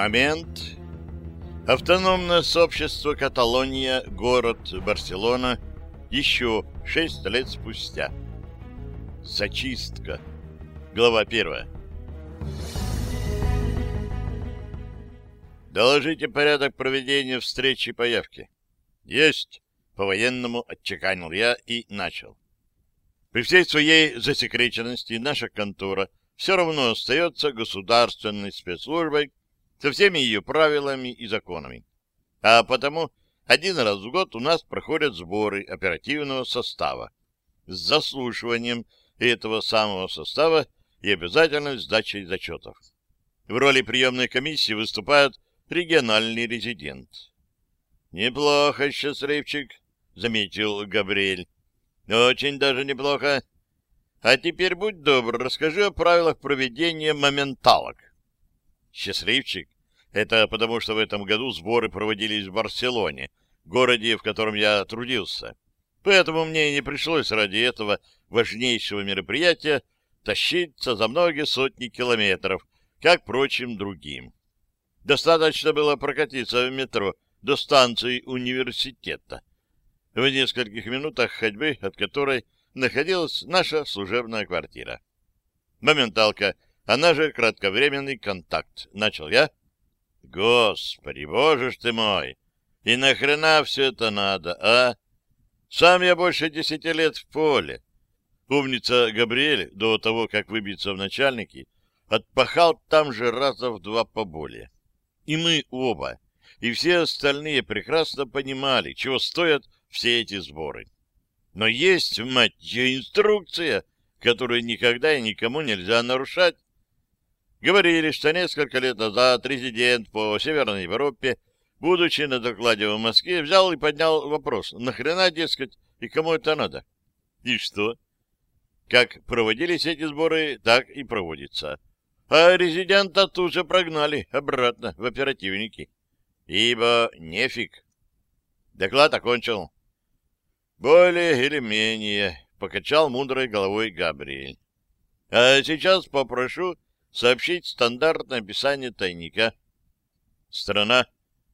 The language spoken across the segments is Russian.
Момент. Автономное сообщество Каталония, город Барселона, еще шесть лет спустя. Зачистка. Глава первая. Доложите порядок проведения встречи по явке. Есть. По-военному отчеканил я и начал. При всей своей засекреченности наша контора все равно остается государственной спецслужбой со всеми ее правилами и законами. А потому один раз в год у нас проходят сборы оперативного состава с заслушиванием этого самого состава и обязательной сдачей зачетов. В роли приемной комиссии выступает региональный резидент. «Неплохо, счастливчик», — заметил Габриэль. «Очень даже неплохо. А теперь будь добр, расскажи о правилах проведения моменталок». Счастливчик — это потому, что в этом году сборы проводились в Барселоне, городе, в котором я трудился. Поэтому мне не пришлось ради этого важнейшего мероприятия тащиться за многие сотни километров, как прочим другим. Достаточно было прокатиться в метро до станции университета, в нескольких минутах ходьбы от которой находилась наша служебная квартира. Моменталка — она же кратковременный контакт. Начал я. Господи, боже ж ты мой! И нахрена все это надо, а? Сам я больше десяти лет в поле. Умница Габриэль, до того, как выбиться в начальники, отпахал там же раза в два поболее. И мы оба, и все остальные прекрасно понимали, чего стоят все эти сборы. Но есть, мать инструкция, которую никогда и никому нельзя нарушать. Говорили, что несколько лет назад резидент по Северной Европе, будучи на докладе в Москве, взял и поднял вопрос, нахрена, дескать, и кому это надо? И что? Как проводились эти сборы, так и проводится. А резидента тут же прогнали обратно в оперативники. Ибо нефиг. Доклад окончил. Более или менее, покачал мудрой головой Габриэль. А сейчас попрошу сообщить стандартное описание тайника. Страна,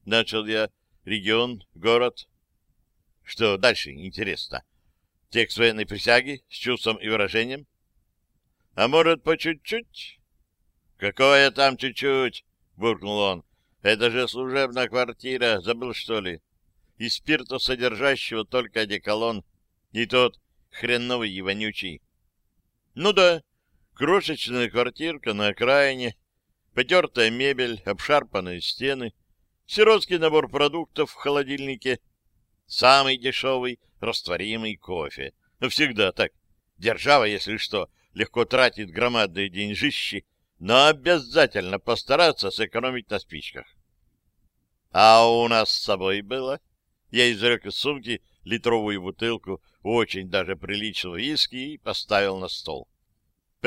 начал я, регион, город. Что дальше, интересно? Текст военной присяги с чувством и выражением? А может, по чуть-чуть? Какое там чуть-чуть? буркнул он. Это же служебная квартира, забыл, что ли? И спирта содержащего только одеколон, и тот хреновый и вонючий. Ну да, Крошечная квартирка на окраине, потертая мебель, обшарпанные стены, сиротский набор продуктов в холодильнике, самый дешевый растворимый кофе. Ну, всегда так. Держава, если что, легко тратит громадные деньжищи, но обязательно постараться сэкономить на спичках. А у нас с собой было? Я извлек из сумки литровую бутылку очень даже приличного виски и поставил на стол.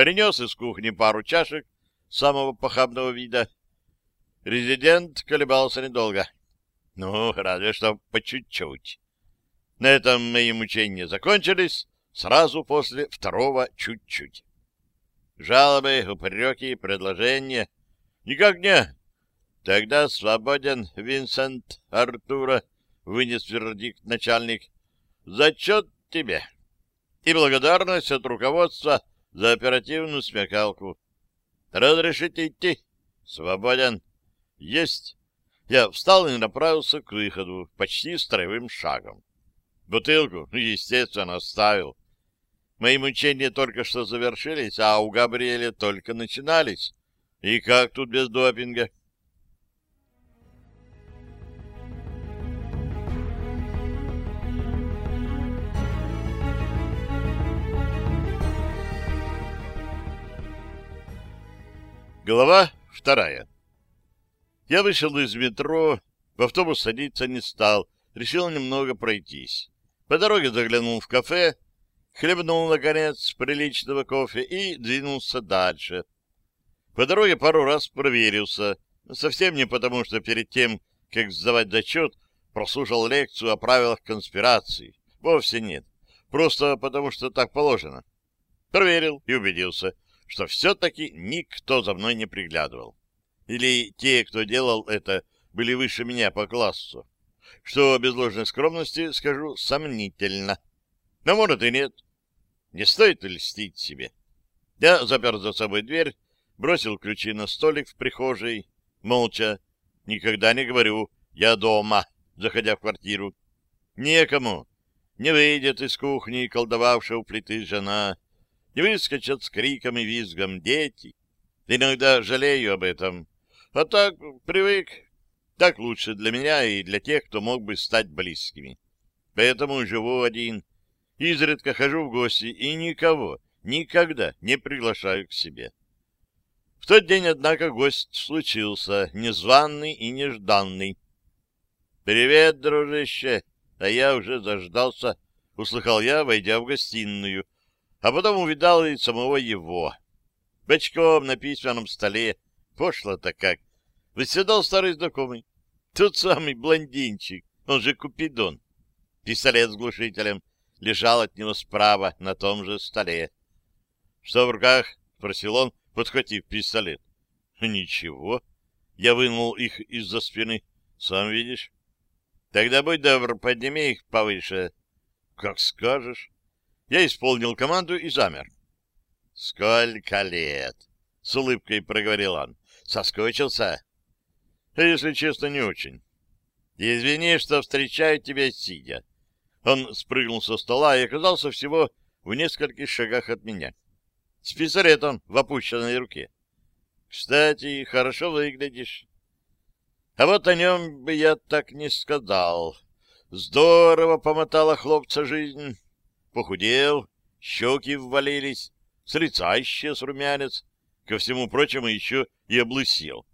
Перенес из кухни пару чашек самого похабного вида. Резидент колебался недолго. Ну, разве что по чуть-чуть. На этом мои мучения закончились сразу после второго чуть-чуть. Жалобы, упреки, предложения? Никак не. Тогда свободен Винсент Артура, вынес вердикт начальник. Зачет тебе. И благодарность от руководства за оперативную смекалку. Разрешите идти? Свободен. Есть. Я встал и направился к выходу, почти строевым шагом. Бутылку, ну, естественно, оставил. Мои мучения только что завершились, а у Габриэля только начинались. И как тут без допинга? Глава вторая. Я вышел из метро, в автобус садиться не стал, решил немного пройтись. По дороге заглянул в кафе, хлебнул, наконец, приличного кофе и двинулся дальше. По дороге пару раз проверился, совсем не потому, что перед тем, как сдавать зачет, прослушал лекцию о правилах конспирации. Вовсе нет. Просто потому, что так положено. Проверил и убедился — что все-таки никто за мной не приглядывал. Или те, кто делал это, были выше меня по классу? Что, без ложной скромности, скажу, сомнительно. Но, может, и нет. Не стоит льстить себе. Я запер за собой дверь, бросил ключи на столик в прихожей, молча. Никогда не говорю «я дома», заходя в квартиру. Некому. Не выйдет из кухни колдовавшая у плиты жена, не выскочат с криком и визгом дети. Иногда жалею об этом. А так привык. Так лучше для меня и для тех, кто мог бы стать близкими. Поэтому живу один. Изредка хожу в гости и никого, никогда не приглашаю к себе. В тот день, однако, гость случился, незваный и нежданный. «Привет, дружище!» А я уже заждался, услыхал я, войдя в гостиную, а потом увидал и самого его. Бочком на письменном столе, пошло-то как, выседал старый знакомый. Тот самый блондинчик, он же Купидон. Пистолет с глушителем лежал от него справа на том же столе. — Что в руках? — спросил он, подхватив пистолет. — Ничего. Я вынул их из-за спины. Сам видишь. — Тогда будь добр, подними их повыше. — Как скажешь. Я исполнил команду и замер. — Сколько лет? — с улыбкой проговорил он. — Соскучился? — Если честно, не очень. — Извини, что встречаю тебя сидя. Он спрыгнул со стола и оказался всего в нескольких шагах от меня. С пистолетом в опущенной руке. Кстати, хорошо выглядишь. А вот о нем бы я так не сказал. Здорово помотала хлопца жизнь. Похудел, щеки ввалились, с лица исчез румянец. Ко всему прочему еще и облысел.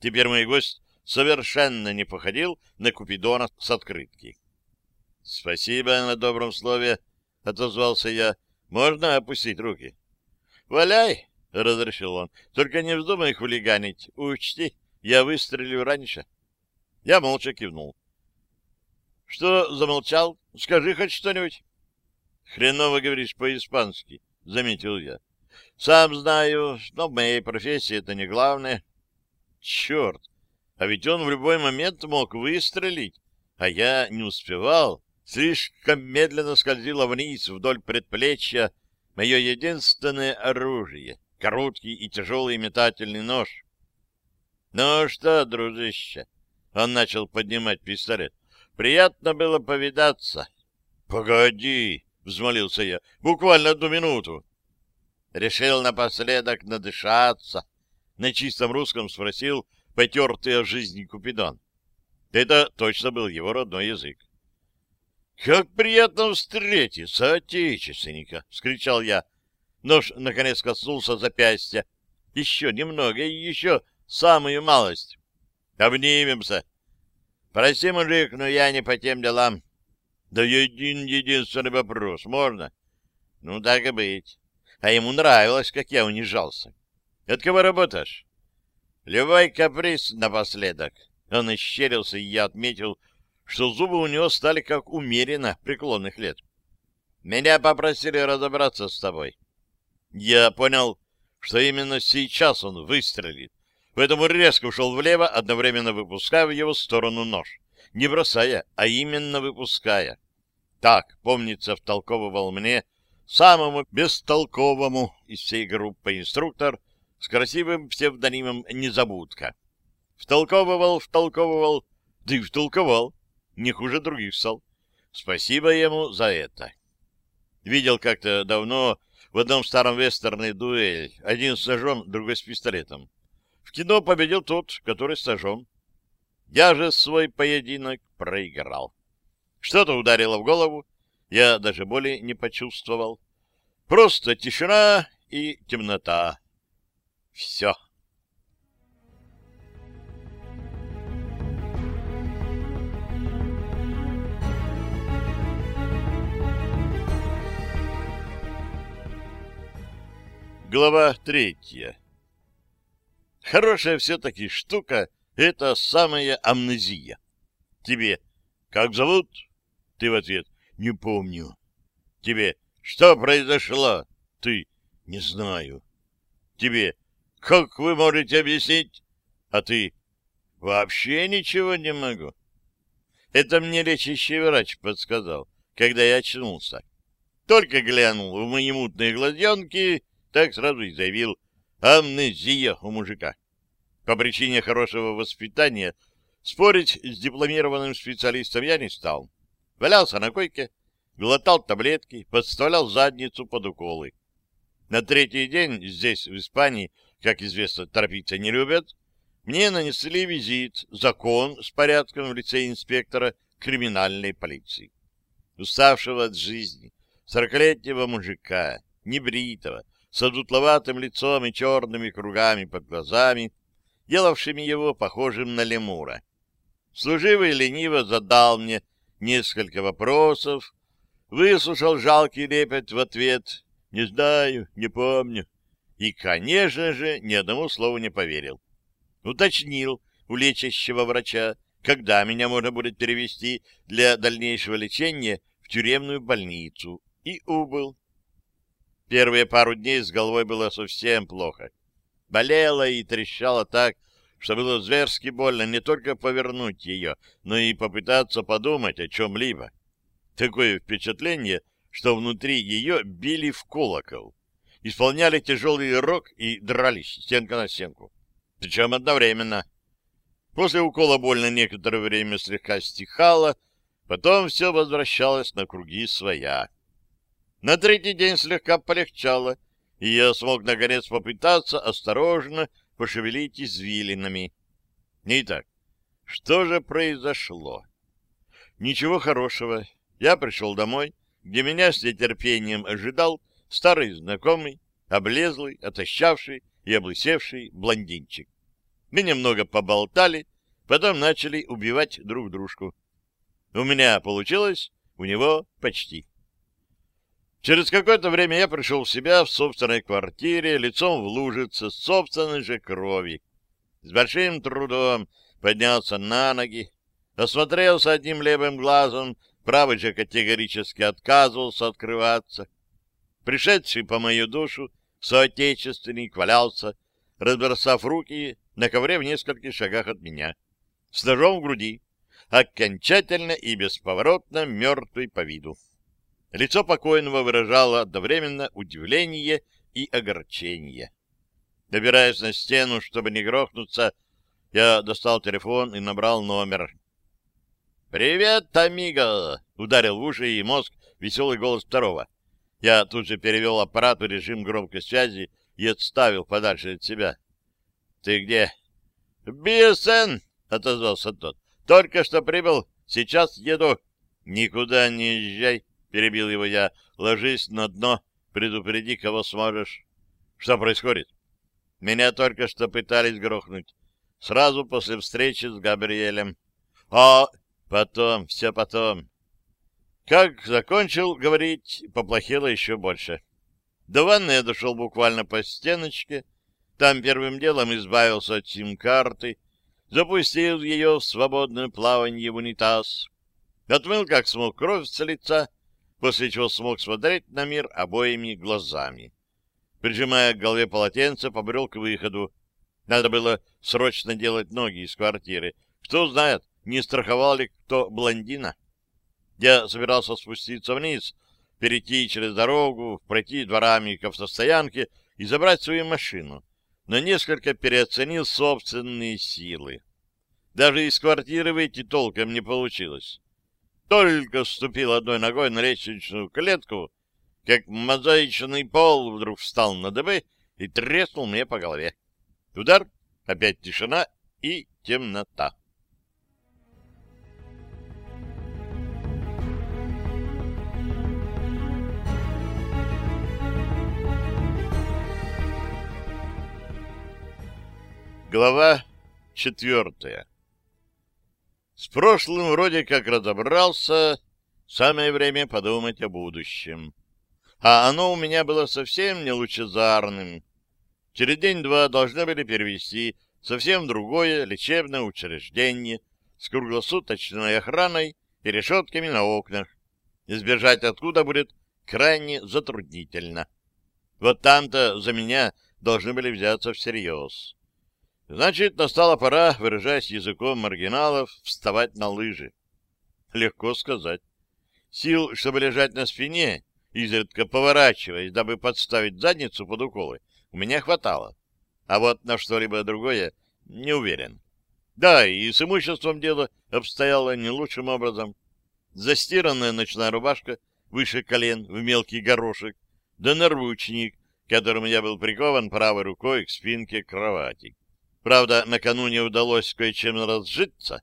Теперь мой гость совершенно не походил на Купидона с открытки. — Спасибо на добром слове, — отозвался я. — Можно опустить руки? — Валяй, — разрешил он. — Только не вздумай хулиганить. Учти, я выстрелю раньше. Я молча кивнул. — Что замолчал? Скажи хоть что-нибудь. — Хреново говоришь по-испански, — заметил я. — Сам знаю, но в моей профессии это не главное. — Черт! А ведь он в любой момент мог выстрелить, а я не успевал. Слишком медленно скользило вниз вдоль предплечья мое единственное оружие — короткий и тяжелый метательный нож. — Ну что, дружище? — он начал поднимать пистолет. — Приятно было повидаться. — Погоди, — взмолился я, — буквально одну минуту. Решил напоследок надышаться. На чистом русском спросил потертый о жизни Купидон. Это точно был его родной язык. «Как приятно встретить соотечественника!» — вскричал я. Нож, наконец, коснулся запястья. «Еще немного, и еще самую малость. Обнимемся!» «Прости, мужик, но я не по тем делам». «Да один единственный вопрос. Можно?» «Ну, так и быть». А ему нравилось, как я унижался. «От кого работаешь?» «Любой каприз напоследок». Он исчерился, и я отметил, что зубы у него стали как умеренно преклонных лет. Меня попросили разобраться с тобой. Я понял, что именно сейчас он выстрелит, поэтому резко ушел влево, одновременно выпуская в его сторону нож. Не бросая, а именно выпуская. Так, помнится, втолковывал мне самому бестолковому из всей группы инструктор с красивым псевдонимом «Незабудка». Втолковывал, втолковывал, да и втолковал не хуже других стал. Спасибо ему за это. Видел как-то давно в одном старом вестерне дуэль. Один с ножом, другой с пистолетом. В кино победил тот, который с ножом. Я же свой поединок проиграл. Что-то ударило в голову, я даже боли не почувствовал. Просто тишина и темнота. Все. Глава третья. Хорошая все-таки штука — это самая амнезия. Тебе «Как зовут?» Ты в ответ «Не помню». Тебе «Что произошло?» Ты «Не знаю». Тебе «Как вы можете объяснить?» А ты? Вообще ничего не могу. Это мне лечащий врач подсказал, когда я очнулся. Только глянул в мои мутные глазенки, так сразу и заявил амнезия у мужика. По причине хорошего воспитания спорить с дипломированным специалистом я не стал. Валялся на койке, глотал таблетки, подставлял задницу под уколы. На третий день здесь, в Испании, как известно, торопиться не любят, мне нанесли визит закон с порядком в лице инспектора криминальной полиции. Уставшего от жизни, сорокалетнего мужика, небритого, с одутловатым лицом и черными кругами под глазами, делавшими его похожим на лемура. Служивый лениво задал мне несколько вопросов, выслушал жалкий лепет в ответ «Не знаю, не помню» и, конечно же, ни одному слову не поверил. Уточнил у лечащего врача, когда меня можно будет перевести для дальнейшего лечения в тюремную больницу, и убыл. Первые пару дней с головой было совсем плохо. Болела и трещала так, что было зверски больно не только повернуть ее, но и попытаться подумать о чем-либо. Такое впечатление, что внутри ее били в колокол, исполняли тяжелый рок и дрались стенка на стенку. Причем одновременно. После укола больно некоторое время слегка стихало, потом все возвращалось на круги своя. На третий день слегка полегчало, и я смог наконец попытаться осторожно пошевелить извилинами. Итак, что же произошло? Ничего хорошего. Я пришел домой, где меня с нетерпением ожидал старый знакомый, облезлый, отощавший и облысевший блондинчик. Мы немного поболтали, потом начали убивать друг дружку. У меня получилось, у него почти. Через какое-то время я пришел в себя в собственной квартире, лицом в лужице, собственной же крови. С большим трудом поднялся на ноги, осмотрелся одним левым глазом, правый же категорически отказывался открываться. Пришедший по мою душу соотечественник валялся, разбросав руки на ковре в нескольких шагах от меня, с ножом в груди, окончательно и бесповоротно мертвый по виду. Лицо покойного выражало одновременно удивление и огорчение. Добираясь на стену, чтобы не грохнуться, я достал телефон и набрал номер. «Привет, амиго!» — ударил в уши и мозг веселый голос второго. Я тут же перевел аппарат в режим громкой связи и отставил подальше от себя. «Ты где?» «БСН!» — отозвался тот. «Только что прибыл. Сейчас еду». «Никуда не езжай!» — перебил его я. — Ложись на дно, предупреди, кого сможешь. — Что происходит? — Меня только что пытались грохнуть. Сразу после встречи с Габриэлем. — А потом, все потом. Как закончил говорить, поплохело еще больше. До ванны я дошел буквально по стеночке. Там первым делом избавился от сим-карты, запустил ее в свободное плавание в унитаз, отмыл как смог кровь с лица, после чего смог смотреть на мир обоими глазами. Прижимая к голове полотенце, побрел к выходу. Надо было срочно делать ноги из квартиры. Кто знает, не страховал ли кто блондина. Я собирался спуститься вниз, перейти через дорогу, пройти дворами к автостоянке и забрать свою машину, но несколько переоценил собственные силы. Даже из квартиры выйти толком не получилось. Только вступил одной ногой на лестничную клетку, как мозаичный пол вдруг встал на дыбы и треснул мне по голове. Удар, опять тишина и темнота. Глава четвертая с прошлым вроде как разобрался, самое время подумать о будущем. А оно у меня было совсем не лучезарным. Через день-два должны были перевести совсем другое лечебное учреждение с круглосуточной охраной и решетками на окнах. Избежать откуда будет крайне затруднительно. Вот там-то за меня должны были взяться всерьез. Значит, настала пора, выражаясь языком маргиналов, вставать на лыжи. Легко сказать. Сил, чтобы лежать на спине, изредка поворачиваясь, дабы подставить задницу под уколы, у меня хватало. А вот на что-либо другое не уверен. Да, и с имуществом дело обстояло не лучшим образом. Застиранная ночная рубашка выше колен в мелкий горошек, да наручник, которым я был прикован правой рукой к спинке кровати. Правда, накануне удалось кое-чем разжиться.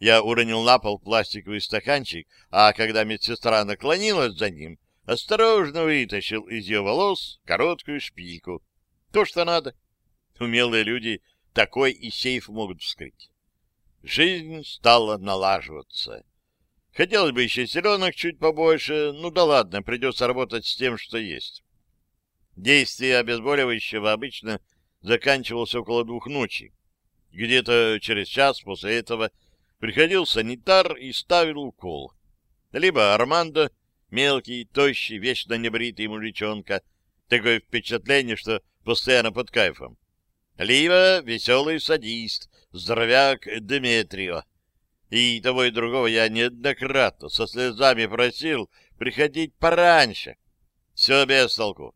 Я уронил на пол пластиковый стаканчик, а когда медсестра наклонилась за ним, осторожно вытащил из ее волос короткую шпильку. То, что надо. Умелые люди такой и сейф могут вскрыть. Жизнь стала налаживаться. Хотелось бы еще селенок чуть побольше, ну да ладно, придется работать с тем, что есть. Действие обезболивающего обычно заканчивалось около двух ночи. Где-то через час после этого приходил санитар и ставил укол. Либо Армандо, мелкий, тощий, вечно небритый мужичонка, такое впечатление, что постоянно под кайфом. Либо веселый садист, здоровяк Деметрио. И того и другого я неоднократно со слезами просил приходить пораньше. Все без толку.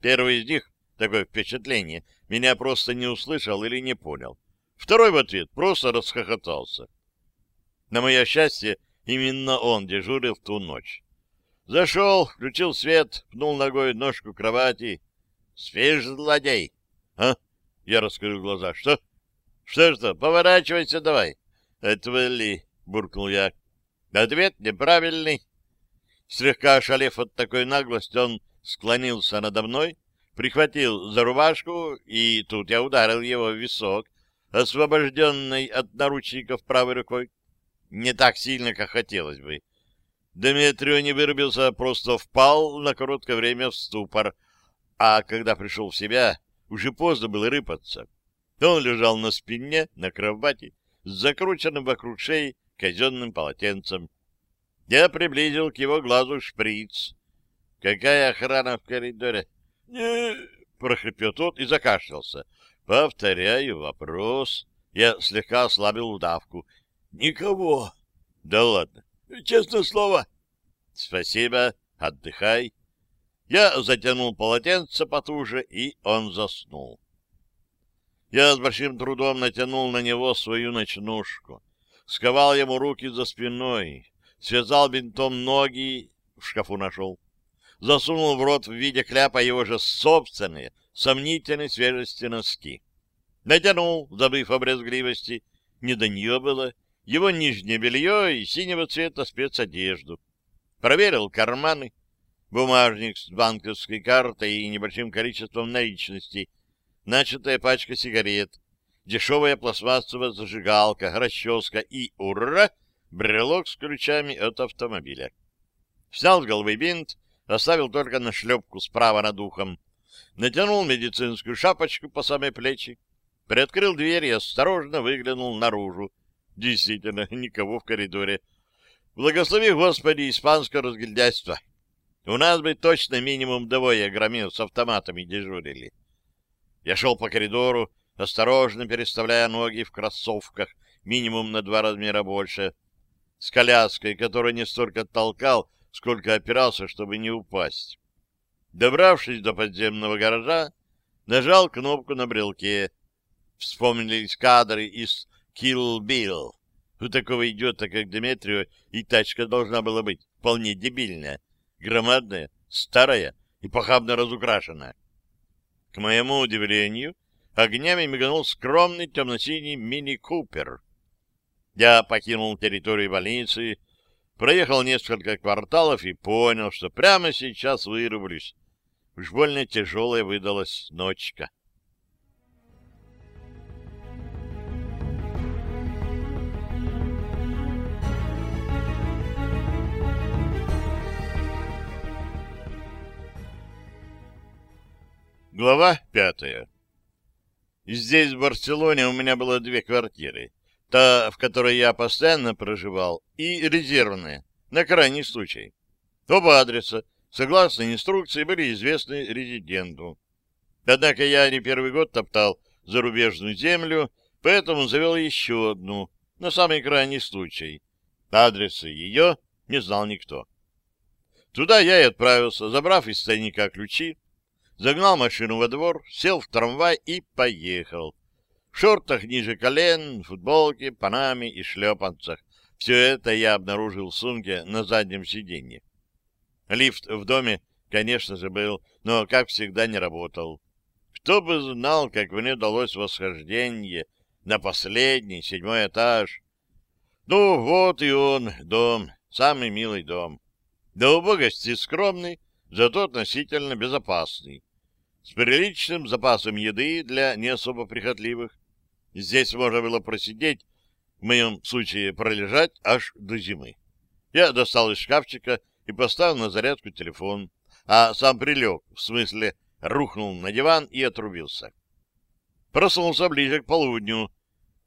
Первый из них, такое впечатление, меня просто не услышал или не понял. Второй в ответ просто расхохотался. На мое счастье, именно он дежурил в ту ночь. Зашел, включил свет, пнул ногой ножку кровати. «Спишь, злодей?» «А?» Я раскрыл глаза. «Что?» «Что что? Поворачивайся давай!» «Отвали!» — буркнул я. Ответ неправильный. Слегка ошалев от такой наглости, он склонился надо мной, прихватил за рубашку, и тут я ударил его в висок, освобожденной от наручников правой рукой. Не так сильно, как хотелось бы. Дмитрию не вырубился, а просто впал на короткое время в ступор, а когда пришел в себя, уже поздно было рыпаться. Он лежал на спине, на кровати, с закрученным вокруг шеи казенным полотенцем. Я приблизил к его глазу шприц. «Какая охрана в коридоре?» «Не...» — прохрипел тот и закашлялся. «Повторяю вопрос». Я слегка ослабил удавку. «Никого». «Да ладно. Честное слово». «Спасибо. Отдыхай». Я затянул полотенце потуже, и он заснул. Я с большим трудом натянул на него свою ночнушку, сковал ему руки за спиной, связал бинтом ноги, в шкафу нашел, засунул в рот в виде кляпа его же собственные, сомнительной свежести носки. Натянул, забыв о брезгливости, не до нее было, его нижнее белье и синего цвета спецодежду. Проверил карманы, бумажник с банковской картой и небольшим количеством наличности, начатая пачка сигарет, дешевая пластмассовая зажигалка, расческа и, ура, брелок с ключами от автомобиля. Снял с головы бинт, оставил только на шлепку справа над ухом, натянул медицинскую шапочку по самой плечи, приоткрыл дверь и осторожно выглянул наружу. Действительно, никого в коридоре. Благослови, Господи, испанское разгильдяйство. У нас бы точно минимум двое громил с автоматами дежурили. Я шел по коридору, осторожно переставляя ноги в кроссовках, минимум на два размера больше, с коляской, которую не столько толкал, сколько опирался, чтобы не упасть. Добравшись до подземного гаража, нажал кнопку на брелке. Вспомнились кадры из «Kill Bill». У такого идиота, как Деметрио, и тачка должна была быть вполне дебильная громадная, старая и похабно разукрашенная. К моему удивлению, огнями миганул скромный темно-синий мини-купер. Я покинул территорию больницы, проехал несколько кварталов и понял, что прямо сейчас вырублюсь. Уж больно тяжелая выдалась ночка. Глава пятая. Здесь, в Барселоне, у меня было две квартиры. Та, в которой я постоянно проживал, и резервная, на крайний случай. Оба адреса, согласно инструкции, были известны резиденту. Однако я не первый год топтал зарубежную землю, поэтому завел еще одну, на самый крайний случай. Адреса ее не знал никто. Туда я и отправился, забрав из тайника ключи, загнал машину во двор, сел в трамвай и поехал. Шортах ниже колен, футболке, панаме и шлепанцах. Все это я обнаружил в сумке на заднем сиденье. Лифт в доме, конечно же, был, но, как всегда, не работал. Кто бы знал, как мне удалось восхождение на последний, седьмой этаж. Ну, вот и он, дом, самый милый дом. До убогости скромный, зато относительно безопасный. С приличным запасом еды для не особо прихотливых. Здесь можно было просидеть, в моем случае пролежать аж до зимы. Я достал из шкафчика и поставил на зарядку телефон, а сам прилег, в смысле рухнул на диван и отрубился. Проснулся ближе к полудню.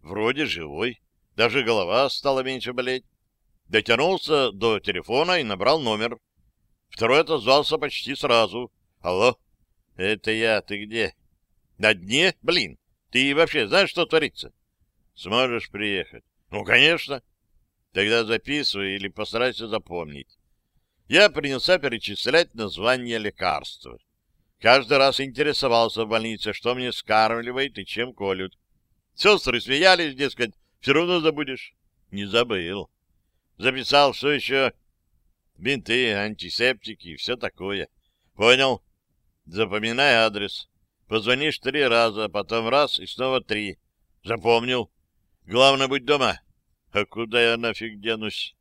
Вроде живой, даже голова стала меньше болеть. Дотянулся до телефона и набрал номер. Второй отозвался почти сразу. «Алло, это я, ты где?» «На дне? Блин, ты вообще знаешь, что творится? Сможешь приехать? Ну, конечно. Тогда записывай или постарайся запомнить. Я принялся перечислять названия лекарства. Каждый раз интересовался в больнице, что мне скармливает и чем колют. Сестры смеялись, дескать, все равно забудешь. Не забыл. Записал все еще бинты, антисептики, все такое. Понял? Запоминай адрес. Позвонишь три раза, потом раз и снова три. Запомнил. Главное, будь дома. А куда я нафиг денусь?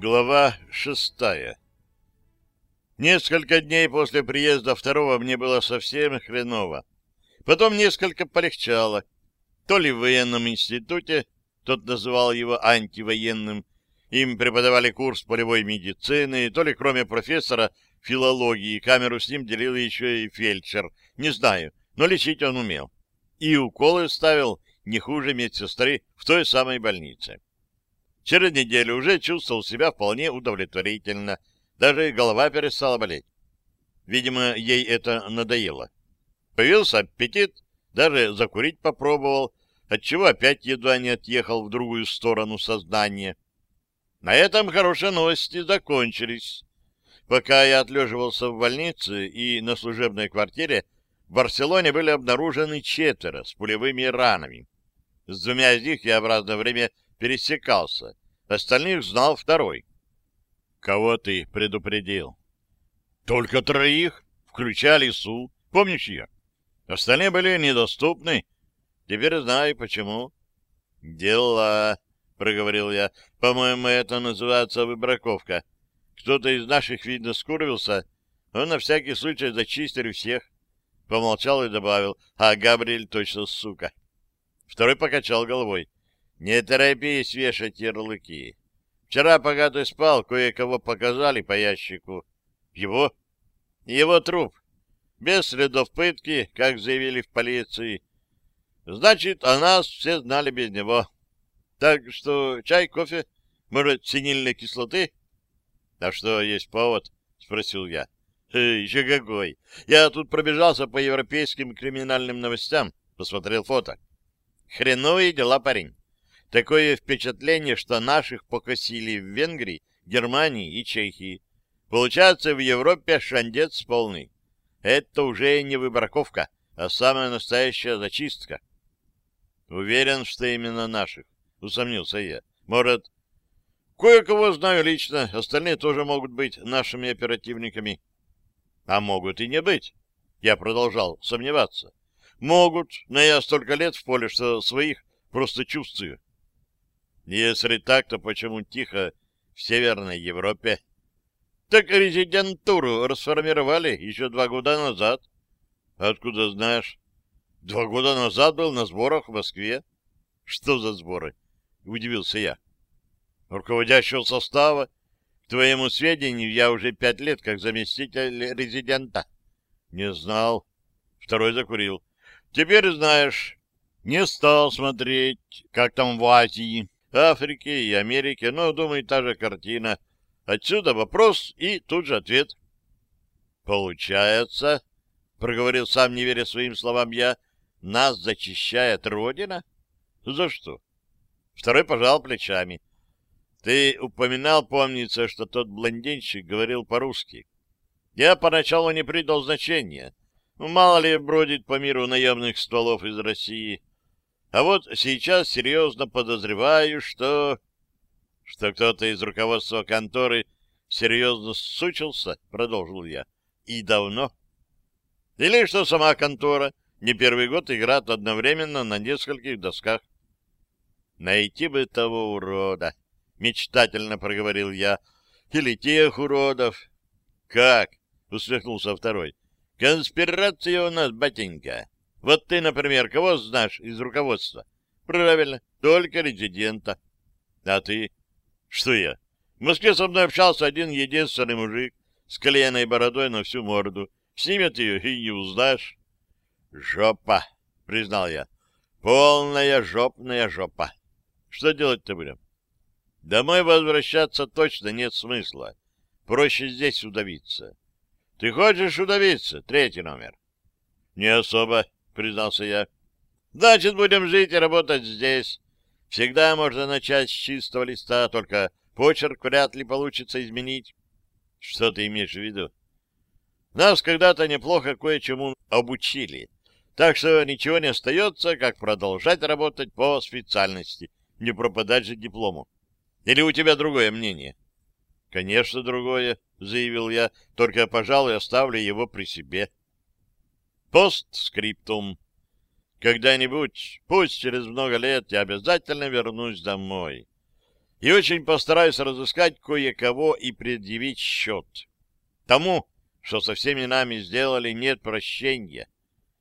Глава шестая Несколько дней после приезда второго мне было совсем хреново. Потом несколько полегчало. То ли в военном институте, тот называл его антивоенным, им преподавали курс полевой медицины, то ли кроме профессора филологии камеру с ним делил еще и фельдшер, не знаю, но лечить он умел. И уколы ставил не хуже медсестры в той самой больнице. Через неделю уже чувствовал себя вполне удовлетворительно, даже голова перестала болеть. Видимо, ей это надоело. Появился аппетит, даже закурить попробовал, отчего опять едва не отъехал в другую сторону сознания. На этом хорошие новости закончились. Пока я отлеживался в больнице и на служебной квартире, в Барселоне были обнаружены четверо с пулевыми ранами. С двумя из них я в разное время пересекался, остальных знал второй. «Кого ты предупредил?» «Только троих, включая лесу. Помнишь ее?» Остальные были недоступны. Теперь знаю, почему. — Дела, — проговорил я. — По-моему, это называется выбраковка. Кто-то из наших, видно, скурвился. Он на всякий случай зачистили всех. Помолчал и добавил. А Габриэль точно сука. Второй покачал головой. Не торопись вешать ярлыки. Вчера, пока ты спал, кое-кого показали по ящику. Его? Его труп без следов пытки, как заявили в полиции. Значит, о нас все знали без него. Так что чай, кофе, может, синильной кислоты? — А что, есть повод? — спросил я. — Еще какой! Я тут пробежался по европейским криминальным новостям, посмотрел фото. Хреновые дела, парень. Такое впечатление, что наших покосили в Венгрии, Германии и Чехии. Получается, в Европе шандец полный. Это уже не выбраковка, а самая настоящая зачистка. Уверен, что именно наших, усомнился я. Может, кое-кого знаю лично, остальные тоже могут быть нашими оперативниками. А могут и не быть. Я продолжал сомневаться. Могут, но я столько лет в поле, что своих просто чувствую. Если так, то почему тихо в Северной Европе? Так резидентуру расформировали еще два года назад. Откуда знаешь? Два года назад был на сборах в Москве. Что за сборы? Удивился я. Руководящего состава. К твоему сведению, я уже пять лет как заместитель резидента. Не знал. Второй закурил. Теперь знаешь. Не стал смотреть, как там в Азии, Африке и Америке, но, думаю, та же картина. Отсюда вопрос и тут же ответ. Получается, проговорил сам, не веря своим словам я, нас зачищает Родина? За что? Второй пожал плечами. Ты упоминал, помнится, что тот блондинчик говорил по-русски. Я поначалу не придал значения. Мало ли бродит по миру наемных стволов из России. А вот сейчас серьезно подозреваю, что... Что кто-то из руководства конторы серьезно сучился, продолжил я. И давно. Или что сама контора не первый год играет одновременно на нескольких досках. Найти бы того урода, мечтательно проговорил я. Или тех уродов. Как? усмехнулся второй. Конспирация у нас, батенька. Вот ты, например, кого знаешь из руководства? Правильно, только резидента. А ты? Что я? В Москве со мной общался один единственный мужик с коленой бородой на всю морду. Снимет ее и не узнаешь. Жопа, признал я. Полная жопная жопа. Что делать-то будем? Домой возвращаться точно нет смысла. Проще здесь удавиться. Ты хочешь удавиться? Третий номер. Не особо. — признался я. — Значит, будем жить и работать здесь. Всегда можно начать с чистого листа, только почерк вряд ли получится изменить. — Что ты имеешь в виду? — Нас когда-то неплохо кое-чему обучили, так что ничего не остается, как продолжать работать по специальности, не пропадать же диплому. Или у тебя другое мнение? — Конечно, другое, — заявил я, — только, пожалуй, оставлю его при себе. — Постскриптум. Когда-нибудь, пусть через много лет, я обязательно вернусь домой. И очень постараюсь разыскать кое-кого и предъявить счет. Тому, что со всеми нами сделали, нет прощения.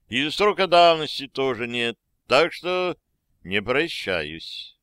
И срока давности тоже нет, так что не прощаюсь.